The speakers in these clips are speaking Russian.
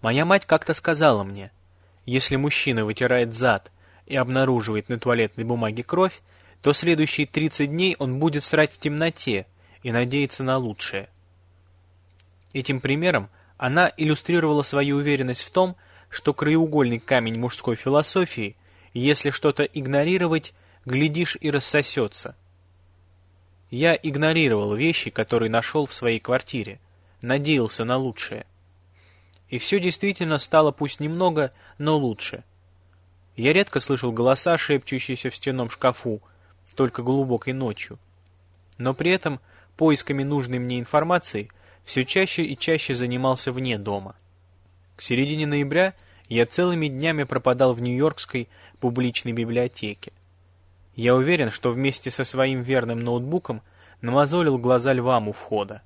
Моя мать как-то сказала мне, если мужчина вытирает зад и обнаруживает на туалетной бумаге кровь, то следующие 30 дней он будет срать в темноте и надеяться на лучшее. Этим примером она иллюстрировала свою уверенность в том, что краеугольный камень мужской философии, если что-то игнорировать, глядишь и рассосется. Я игнорировал вещи, которые нашел в своей квартире, надеялся на лучшее. И все действительно стало пусть немного, но лучше. Я редко слышал голоса, шепчущиеся в стенном шкафу, только глубокой ночью. Но при этом поисками нужной мне информации все чаще и чаще занимался вне дома. К середине ноября я целыми днями пропадал в Нью-Йоркской публичной библиотеке. Я уверен, что вместе со своим верным ноутбуком намазолил глаза львам у входа.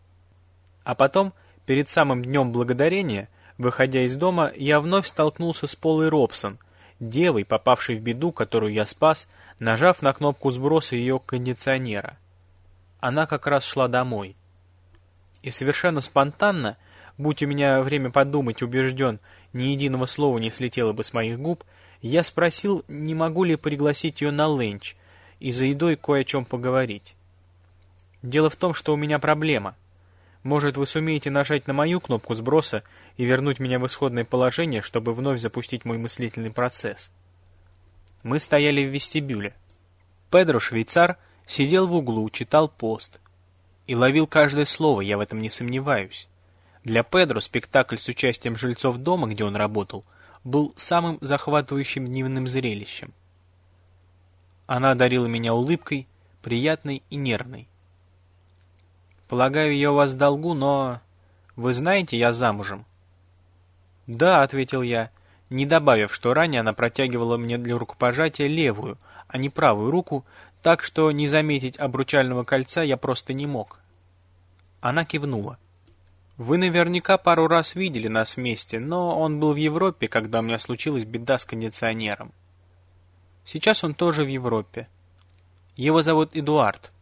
А потом, перед самым днем благодарения, выходя из дома, я вновь столкнулся с Полой Робсон, девой, попавшей в беду, которую я спас, нажав на кнопку сброса ее кондиционера. Она как раз шла домой. И совершенно спонтанно, будь у меня время подумать, убежден, ни единого слова не слетело бы с моих губ, я спросил, не могу ли пригласить ее на ленч, и за едой кое о чем поговорить. Дело в том, что у меня проблема. Может, вы сумеете нажать на мою кнопку сброса и вернуть меня в исходное положение, чтобы вновь запустить мой мыслительный процесс. Мы стояли в вестибюле. Педро, швейцар, сидел в углу, читал пост. И ловил каждое слово, я в этом не сомневаюсь. Для Педро спектакль с участием жильцов дома, где он работал, был самым захватывающим дневным зрелищем. Она одарила меня улыбкой, приятной и нервной. «Полагаю, я у вас в долгу, но... Вы знаете, я замужем?» «Да», — ответил я, не добавив, что ранее она протягивала мне для рукопожатия левую, а не правую руку, так что не заметить обручального кольца я просто не мог. Она кивнула. «Вы наверняка пару раз видели нас вместе, но он был в Европе, когда у меня случилась беда с кондиционером. Сейчас он тоже в Европе. Его зовут Эдуард.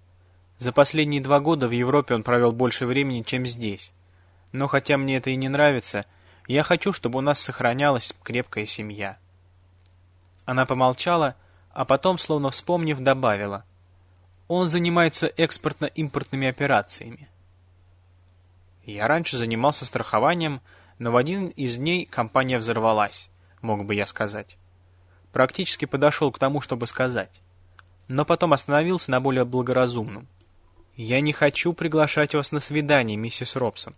За последние два года в Европе он провел больше времени, чем здесь. Но хотя мне это и не нравится, я хочу, чтобы у нас сохранялась крепкая семья». Она помолчала, а потом, словно вспомнив, добавила. Он занимается экспортно-импортными операциями. Я раньше занимался страхованием, но в один из дней компания взорвалась, мог бы я сказать. Практически подошел к тому, чтобы сказать. Но потом остановился на более благоразумном. Я не хочу приглашать вас на свидание, миссис Робсон.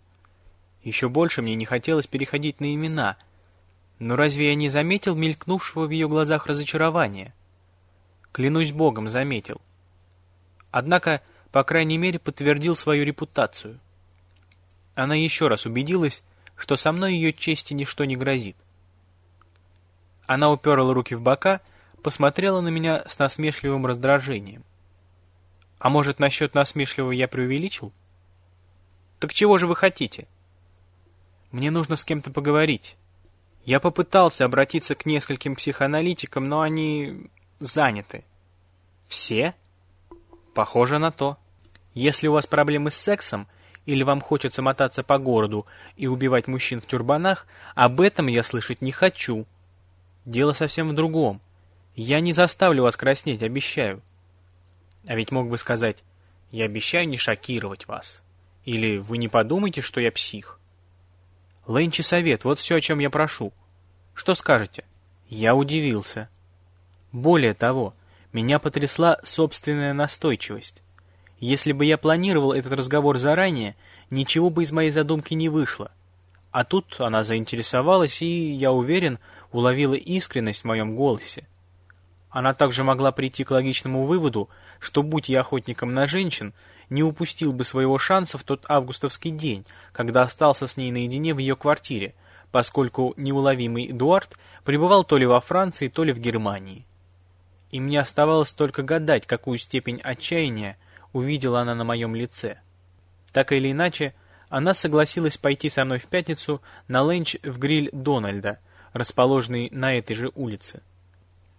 Еще больше мне не хотелось переходить на имена. Но разве я не заметил мелькнувшего в ее глазах разочарования? Клянусь богом, заметил. Однако, по крайней мере, подтвердил свою репутацию. Она еще раз убедилась, что со мной ее чести ничто не грозит. Она уперла руки в бока, посмотрела на меня с насмешливым раздражением. А может, насчет насмешливого я преувеличил? Так чего же вы хотите? Мне нужно с кем-то поговорить. Я попытался обратиться к нескольким психоаналитикам, но они заняты. Все? Похоже на то. Если у вас проблемы с сексом, или вам хочется мотаться по городу и убивать мужчин в тюрбанах, об этом я слышать не хочу. Дело совсем в другом. Я не заставлю вас краснеть, обещаю. А ведь мог бы сказать, я обещаю не шокировать вас. Или вы не подумайте, что я псих. Ленчи совет, вот все, о чем я прошу. Что скажете? Я удивился. Более того, меня потрясла собственная настойчивость. Если бы я планировал этот разговор заранее, ничего бы из моей задумки не вышло. А тут она заинтересовалась и, я уверен, уловила искренность в моем голосе. Она также могла прийти к логичному выводу, что, будь я охотником на женщин, не упустил бы своего шанса в тот августовский день, когда остался с ней наедине в ее квартире, поскольку неуловимый Эдуард пребывал то ли во Франции, то ли в Германии и мне оставалось только гадать, какую степень отчаяния увидела она на моем лице. Так или иначе, она согласилась пойти со мной в пятницу на ленч в гриль Дональда, расположенный на этой же улице.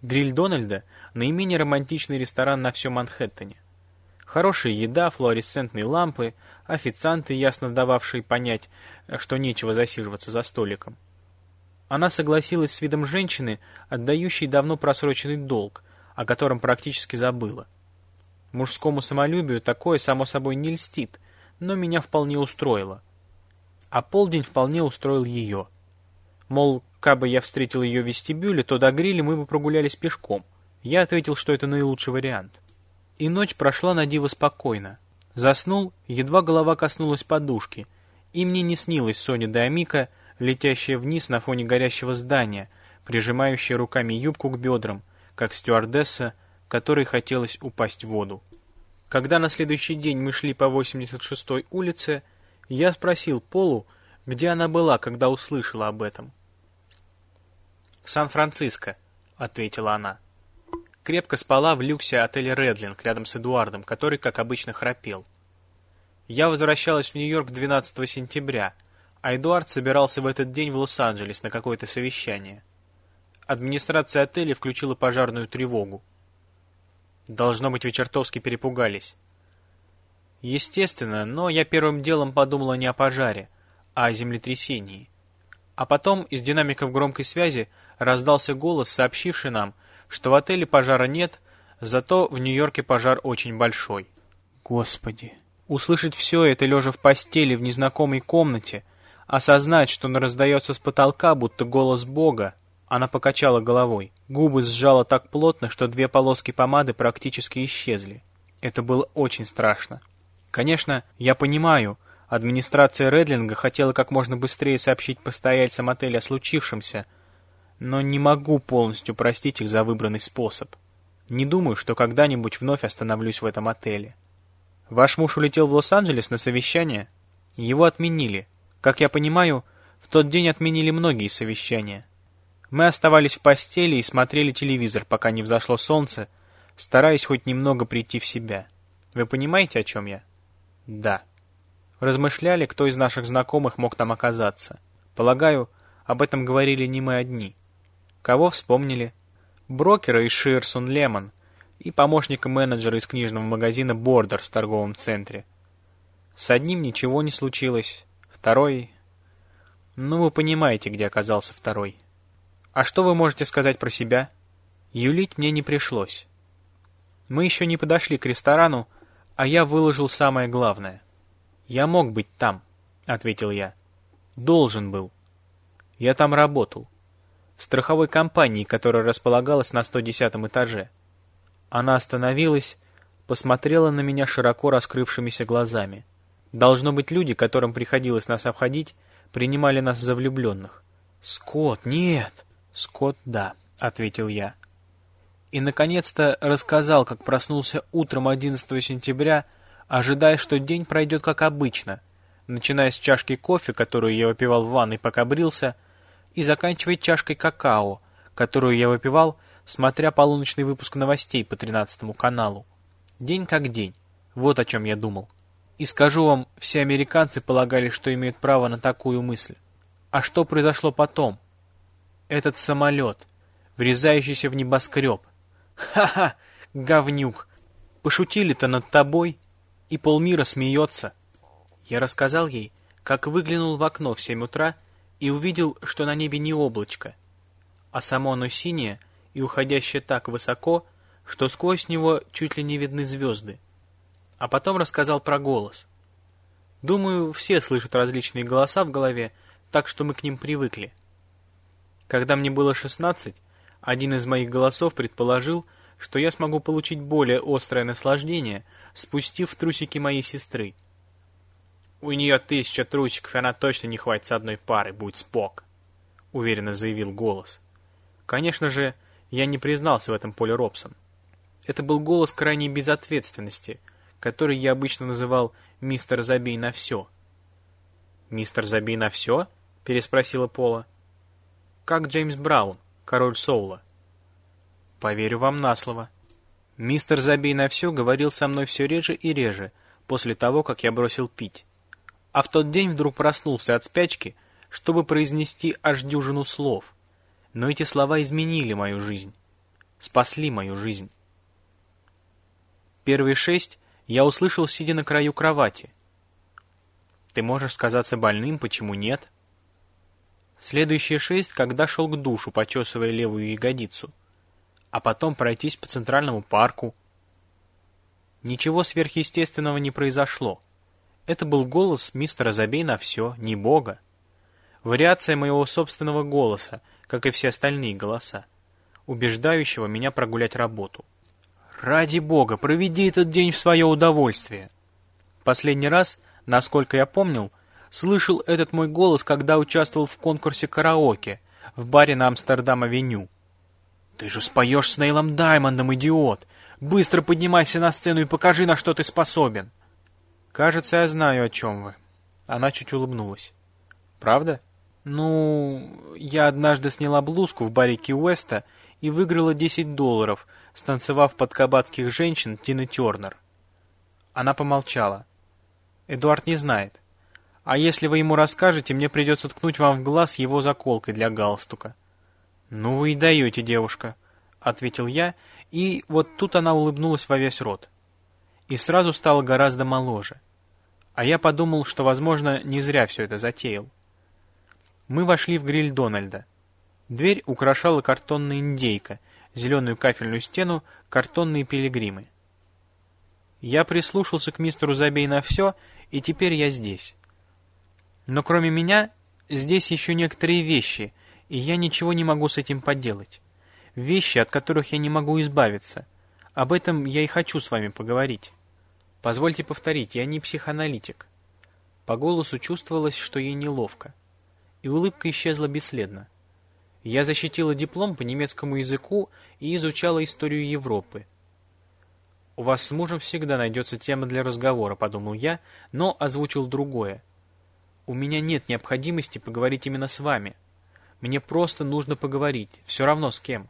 Гриль Дональда – наименее романтичный ресторан на всем Манхэттене. Хорошая еда, флуоресцентные лампы, официанты, ясно дававшие понять, что нечего засиживаться за столиком. Она согласилась с видом женщины, отдающей давно просроченный долг, о котором практически забыла. Мужскому самолюбию такое, само собой, не льстит, но меня вполне устроило. А полдень вполне устроил ее. Мол, кабы я встретил ее в вестибюле, то до гриля мы бы прогулялись пешком. Я ответил, что это наилучший вариант. И ночь прошла на диво спокойно. Заснул, едва голова коснулась подушки, и мне не снилась Соня Деомика, летящая вниз на фоне горящего здания, прижимающая руками юбку к бедрам, как стюардесса, которой хотелось упасть в воду. Когда на следующий день мы шли по 86-й улице, я спросил Полу, где она была, когда услышала об этом. «В Сан-Франциско», — ответила она. Крепко спала в люксе отеля «Редлинг» рядом с Эдуардом, который, как обычно, храпел. Я возвращалась в Нью-Йорк 12 сентября, а Эдуард собирался в этот день в Лос-Анджелес на какое-то совещание. Администрация отеля включила пожарную тревогу. Должно быть, вы чертовски перепугались. Естественно, но я первым делом подумала не о пожаре, а о землетрясении. А потом из динамиков громкой связи раздался голос, сообщивший нам, что в отеле пожара нет, зато в Нью-Йорке пожар очень большой. Господи! Услышать все это, лежа в постели в незнакомой комнате, осознать, что он раздается с потолка, будто голос Бога, она покачала головой. Губы сжала так плотно, что две полоски помады практически исчезли. Это было очень страшно. Конечно, я понимаю, администрация Редлинга хотела как можно быстрее сообщить постояльцам отеля о случившемся, но не могу полностью простить их за выбранный способ. Не думаю, что когда-нибудь вновь остановлюсь в этом отеле. Ваш муж улетел в Лос-Анджелес на совещание? Его отменили. Как я понимаю, в тот день отменили многие совещания. Мы оставались в постели и смотрели телевизор, пока не взошло солнце, стараясь хоть немного прийти в себя. Вы понимаете, о чем я? Да. Размышляли, кто из наших знакомых мог там оказаться. Полагаю, об этом говорили не мы одни. Кого вспомнили? Брокера из Ширсон Лемон и помощника менеджера из книжного магазина Бордер в торговом центре. С одним ничего не случилось, второй... Ну, вы понимаете, где оказался второй. А что вы можете сказать про себя? Юлить мне не пришлось. Мы еще не подошли к ресторану, а я выложил самое главное. Я мог быть там, ответил я. Должен был. Я там работал. В страховой компании, которая располагалась на 110 этаже. Она остановилась, посмотрела на меня широко раскрывшимися глазами. Должно быть, люди, которым приходилось нас обходить, принимали нас за влюбленных. «Скотт, нет!» «Скотт, да», — ответил я. И, наконец-то, рассказал, как проснулся утром 11 сентября, ожидая, что день пройдет как обычно, начиная с чашки кофе, которую я выпивал в ванной, пока брился, и заканчивая чашкой какао, которую я выпивал, смотря полуночный выпуск новостей по 13 каналу. День как день. Вот о чем я думал. И скажу вам, все американцы полагали, что имеют право на такую мысль. А что произошло потом? этот самолет, врезающийся в небоскреб. Ха-ха, говнюк! Пошутили-то над тобой, и полмира смеется. Я рассказал ей, как выглянул в окно в семь утра и увидел, что на небе не облачко, а само оно синее и уходящее так высоко, что сквозь него чуть ли не видны звезды. А потом рассказал про голос. Думаю, все слышат различные голоса в голове, так что мы к ним привыкли. Когда мне было 16, один из моих голосов предположил, что я смогу получить более острое наслаждение, спустив трусики моей сестры. «У нее тысяча трусиков, и она точно не хватит с одной пары, будь спок», — уверенно заявил голос. Конечно же, я не признался в этом Поле Робсон. Это был голос крайней безответственности, который я обычно называл «мистер Забей на все». «Мистер Забей на все?» — переспросила Пола как Джеймс Браун, король соула. Поверю вам на слово. Мистер Забей на все говорил со мной все реже и реже, после того, как я бросил пить. А в тот день вдруг проснулся от спячки, чтобы произнести аж дюжину слов. Но эти слова изменили мою жизнь. Спасли мою жизнь. Первые шесть я услышал, сидя на краю кровати. Ты можешь сказаться больным, почему нет? Следующие шесть, когда шел к душу, почесывая левую ягодицу. А потом пройтись по Центральному парку. Ничего сверхъестественного не произошло. Это был голос мистера «Забей на все», не бога. Вариация моего собственного голоса, как и все остальные голоса, убеждающего меня прогулять работу. Ради бога, проведи этот день в свое удовольствие. Последний раз, насколько я помнил, слышал этот мой голос, когда участвовал в конкурсе караоке в баре на Амстердам-авеню. «Ты же споешь с Нейлом Даймондом, идиот! Быстро поднимайся на сцену и покажи, на что ты способен!» «Кажется, я знаю, о чем вы». Она чуть улыбнулась. «Правда?» «Ну, я однажды сняла блузку в баре Ки-Уэста и выиграла 10 долларов, станцевав под кабацких женщин Тины Тернер». Она помолчала. «Эдуард не знает. А если вы ему расскажете, мне придется ткнуть вам в глаз его заколкой для галстука». «Ну вы и даете, девушка», — ответил я, и вот тут она улыбнулась во весь рот. И сразу стала гораздо моложе. А я подумал, что, возможно, не зря все это затеял. Мы вошли в гриль Дональда. Дверь украшала картонная индейка, зеленую кафельную стену, картонные пилигримы. Я прислушался к мистеру Забей на все, и теперь я здесь. Но кроме меня, здесь еще некоторые вещи — и я ничего не могу с этим поделать. Вещи, от которых я не могу избавиться. Об этом я и хочу с вами поговорить. Позвольте повторить, я не психоаналитик. По голосу чувствовалось, что ей неловко. И улыбка исчезла бесследно. Я защитила диплом по немецкому языку и изучала историю Европы. «У вас с мужем всегда найдется тема для разговора», — подумал я, но озвучил другое. «У меня нет необходимости поговорить именно с вами. Мне просто нужно поговорить, все равно с кем.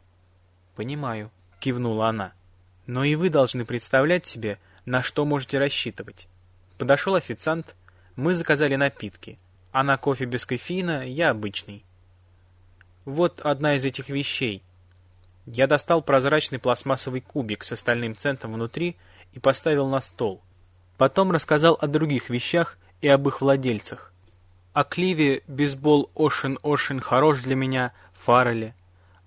Понимаю, кивнула она. Но и вы должны представлять себе, на что можете рассчитывать. Подошел официант, мы заказали напитки. Она кофе без кофеина, я обычный. Вот одна из этих вещей. Я достал прозрачный пластмассовый кубик с остальным центом внутри и поставил на стол. Потом рассказал о других вещах и об их владельцах о Кливе бейсбол Ошен хорош для меня, Фарреле,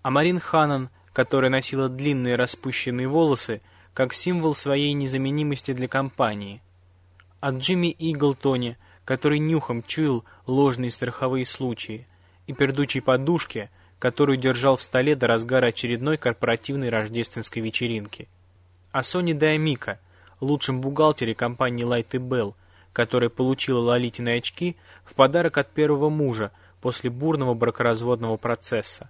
а Марин Ханан, которая носила длинные распущенные волосы, как символ своей незаменимости для компании, о Джимми Иглтоне, который нюхом чуял ложные страховые случаи, и пердучей подушке, которую держал в столе до разгара очередной корпоративной рождественской вечеринки, о Соне Даймика, лучшем бухгалтере компании Light Bell, которая получила Лолитины очки в подарок от первого мужа после бурного бракоразводного процесса.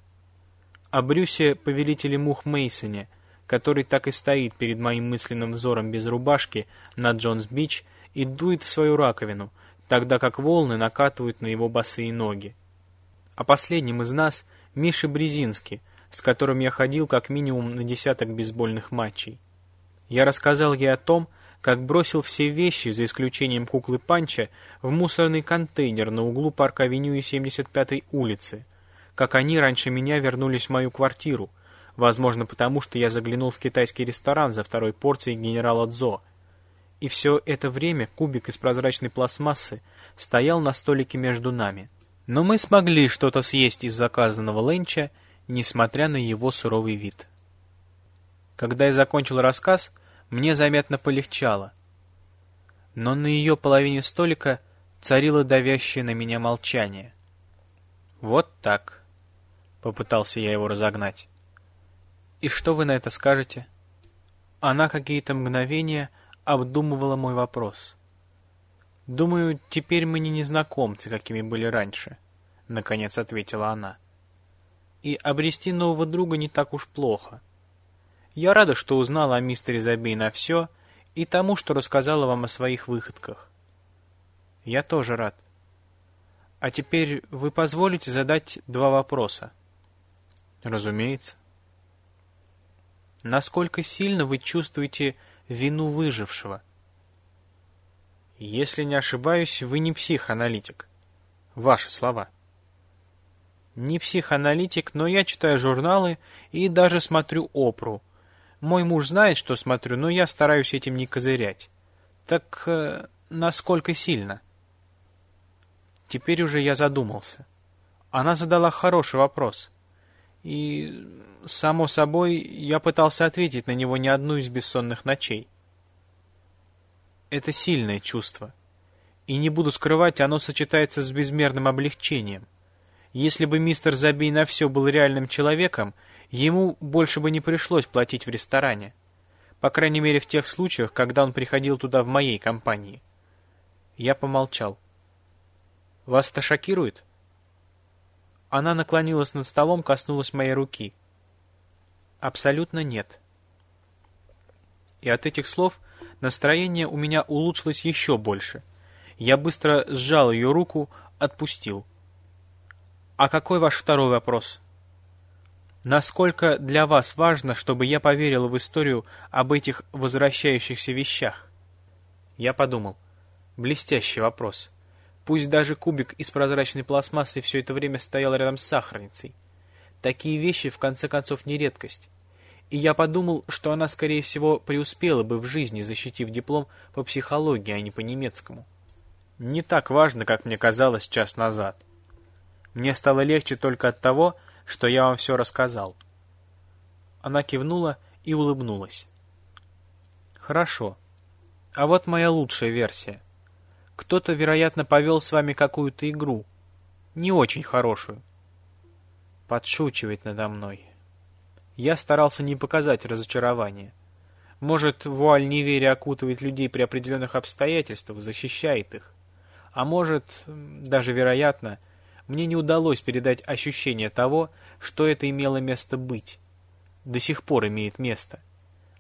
О Брюсе, повелителе мух Мейсоне, который так и стоит перед моим мысленным взором без рубашки на Джонс-Бич и дует в свою раковину, тогда как волны накатывают на его босые ноги. О последнем из нас Мише Брезински, с которым я ходил как минимум на десяток бейсбольных матчей. Я рассказал ей о том, как бросил все вещи, за исключением куклы Панча, в мусорный контейнер на углу парка Авеню и 75-й улицы, как они раньше меня вернулись в мою квартиру, возможно потому, что я заглянул в китайский ресторан за второй порцией генерала Дзо. И все это время кубик из прозрачной пластмассы стоял на столике между нами. Но мы смогли что-то съесть из заказанного ленча, несмотря на его суровый вид. Когда я закончил рассказ, мне заметно полегчало. Но на ее половине столика царило давящее на меня молчание. «Вот так», — попытался я его разогнать. «И что вы на это скажете?» Она какие-то мгновения обдумывала мой вопрос. «Думаю, теперь мы не незнакомцы, какими были раньше», — наконец ответила она. «И обрести нового друга не так уж плохо. Я рада, что узнала о мистере Забей на все и тому, что рассказала вам о своих выходках. Я тоже рад. А теперь вы позволите задать два вопроса? Разумеется. Насколько сильно вы чувствуете вину выжившего? Если не ошибаюсь, вы не психоаналитик. Ваши слова. Не психоаналитик, но я читаю журналы и даже смотрю опру, мой муж знает, что смотрю, но я стараюсь этим не козырять. Так э, насколько сильно? Теперь уже я задумался. Она задала хороший вопрос. И, само собой, я пытался ответить на него не одну из бессонных ночей. Это сильное чувство. И не буду скрывать, оно сочетается с безмерным облегчением. Если бы мистер Забей на все был реальным человеком, ему больше бы не пришлось платить в ресторане. По крайней мере, в тех случаях, когда он приходил туда в моей компании. Я помолчал. «Вас это шокирует?» Она наклонилась над столом, коснулась моей руки. «Абсолютно нет». И от этих слов настроение у меня улучшилось еще больше. Я быстро сжал ее руку, отпустил. «А какой ваш второй вопрос?» «Насколько для вас важно, чтобы я поверил в историю об этих возвращающихся вещах?» Я подумал. Блестящий вопрос. Пусть даже кубик из прозрачной пластмассы все это время стоял рядом с сахарницей. Такие вещи, в конце концов, не редкость. И я подумал, что она, скорее всего, преуспела бы в жизни, защитив диплом по психологии, а не по немецкому. Не так важно, как мне казалось час назад. Мне стало легче только от того, что я вам все рассказал. Она кивнула и улыбнулась. Хорошо. А вот моя лучшая версия. Кто-то, вероятно, повел с вами какую-то игру. Не очень хорошую. Подшучивает надо мной. Я старался не показать разочарования. Может, вуаль неверия окутывает людей при определенных обстоятельствах, защищает их. А может, даже вероятно, мне не удалось передать ощущение того, что это имело место быть. До сих пор имеет место.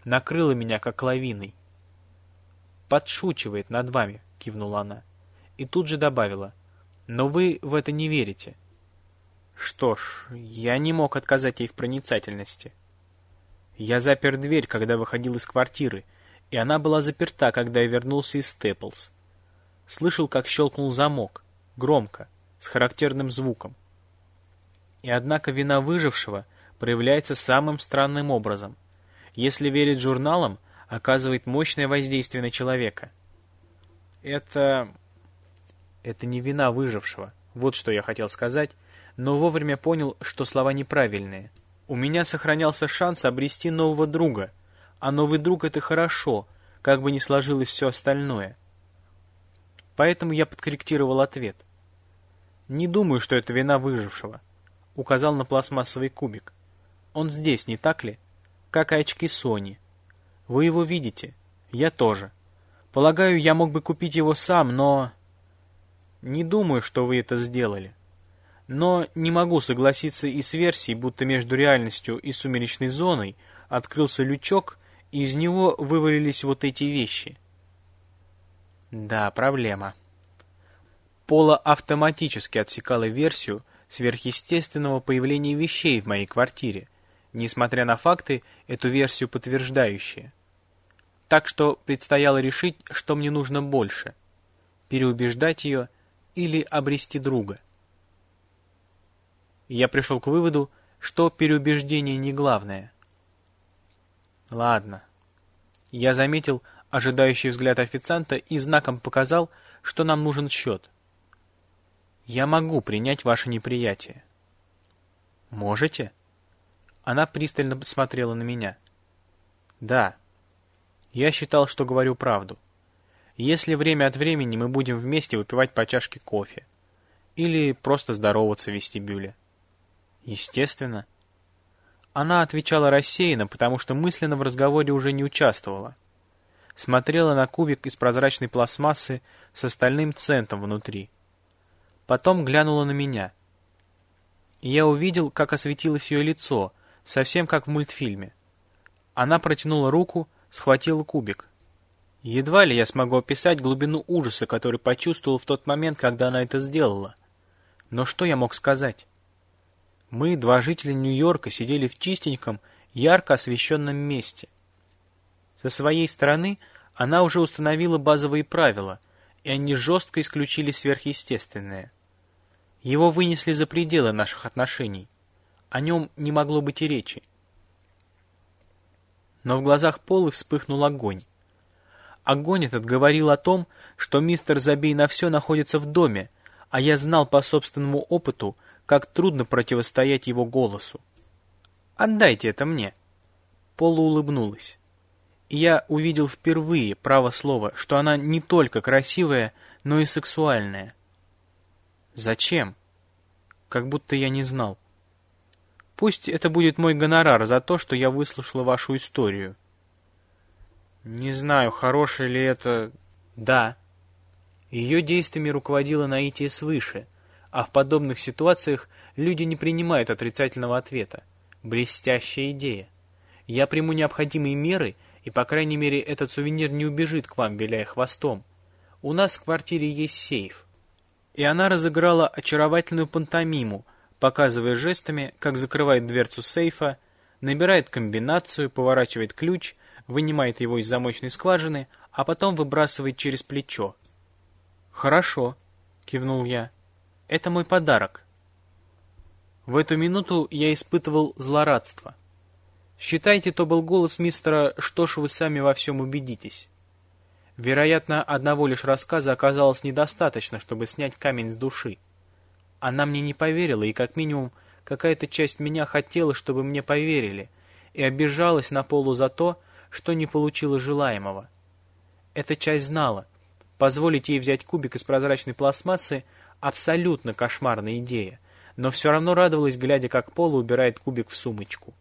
Накрыло меня как лавиной. Подшучивает над вами, — кивнула она. И тут же добавила. «Но вы в это не верите». Что ж, я не мог отказать ей в проницательности. Я запер дверь, когда выходил из квартиры, и она была заперта, когда я вернулся из Степлс. Слышал, как щелкнул замок, громко, с характерным звуком. И однако вина выжившего проявляется самым странным образом. Если верить журналам, оказывает мощное воздействие на человека. Это... Это не вина выжившего. Вот что я хотел сказать, но вовремя понял, что слова неправильные. У меня сохранялся шанс обрести нового друга, а новый друг — это хорошо, как бы ни сложилось все остальное. Поэтому я подкорректировал ответ. «Не думаю, что это вина выжившего», — указал на пластмассовый кубик. «Он здесь, не так ли? Как и очки Сони. Вы его видите. Я тоже. Полагаю, я мог бы купить его сам, но... Не думаю, что вы это сделали. Но не могу согласиться и с версией, будто между реальностью и сумеречной зоной открылся лючок, и из него вывалились вот эти вещи. Да, проблема. Пола автоматически отсекала версию сверхъестественного появления вещей в моей квартире, несмотря на факты, эту версию подтверждающие. Так что предстояло решить, что мне нужно больше – переубеждать ее или обрести друга. Я пришел к выводу, что переубеждение не главное. Ладно. Я заметил ожидающий взгляд официанта и знаком показал, что нам нужен счет. Я могу принять ваше неприятие. Можете? Она пристально смотрела на меня. Да. Я считал, что говорю правду. Если время от времени мы будем вместе выпивать по чашке кофе. Или просто здороваться в вестибюле. Естественно. Она отвечала рассеянно, потому что мысленно в разговоре уже не участвовала. Смотрела на кубик из прозрачной пластмассы с остальным центом внутри. Потом глянула на меня. И я увидел, как осветилось ее лицо, совсем как в мультфильме. Она протянула руку, схватила кубик. Едва ли я смогу описать глубину ужаса, который почувствовал в тот момент, когда она это сделала. Но что я мог сказать? Мы, два жителя Нью-Йорка, сидели в чистеньком, ярко освещенном месте. Со своей стороны она уже установила базовые правила, и они жестко исключили сверхъестественное. Его вынесли за пределы наших отношений. О нем не могло быть и речи но в глазах Полы вспыхнул огонь. Огонь этот говорил о том, что мистер Забей на все находится в доме, а я знал по собственному опыту, как трудно противостоять его голосу. «Отдайте это мне!» Пола улыбнулась. И я увидел впервые, право слово, что она не только красивая, но и сексуальная. Зачем? Как будто я не знал. Пусть это будет мой гонорар за то, что я выслушала вашу историю. Не знаю, хорошее ли это... Да. Ее действиями руководило наитие свыше — а в подобных ситуациях люди не принимают отрицательного ответа. Блестящая идея. Я приму необходимые меры, и, по крайней мере, этот сувенир не убежит к вам, виляя хвостом. У нас в квартире есть сейф. И она разыграла очаровательную пантомиму, показывая жестами, как закрывает дверцу сейфа, набирает комбинацию, поворачивает ключ, вынимает его из замочной скважины, а потом выбрасывает через плечо. «Хорошо», — кивнул я. Это мой подарок. В эту минуту я испытывал злорадство. Считайте, то был голос мистера «Что ж вы сами во всем убедитесь?» Вероятно, одного лишь рассказа оказалось недостаточно, чтобы снять камень с души. Она мне не поверила, и как минимум какая-то часть меня хотела, чтобы мне поверили, и обижалась на Полу за то, что не получила желаемого. Эта часть знала. Позволить ей взять кубик из прозрачной пластмассы — Абсолютно кошмарная идея, но все равно радовалась, глядя, как Пола убирает кубик в сумочку.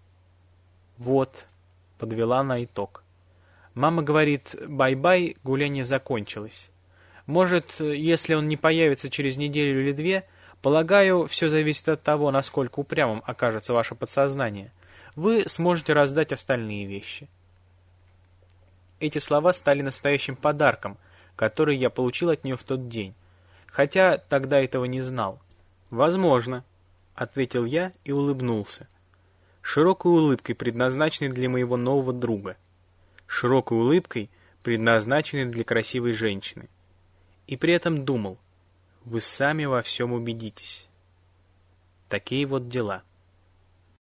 «Вот», — подвела она итог. Мама говорит «бай-бай», гуляние закончилось. Может, если он не появится через неделю или две, полагаю, все зависит от того, насколько упрямым окажется ваше подсознание. Вы сможете раздать остальные вещи. Эти слова стали настоящим подарком, который я получил от нее в тот день хотя тогда этого не знал. «Возможно», — ответил я и улыбнулся. Широкой улыбкой, предназначенной для моего нового друга. Широкой улыбкой, предназначенной для красивой женщины. И при этом думал, вы сами во всем убедитесь. Такие вот дела.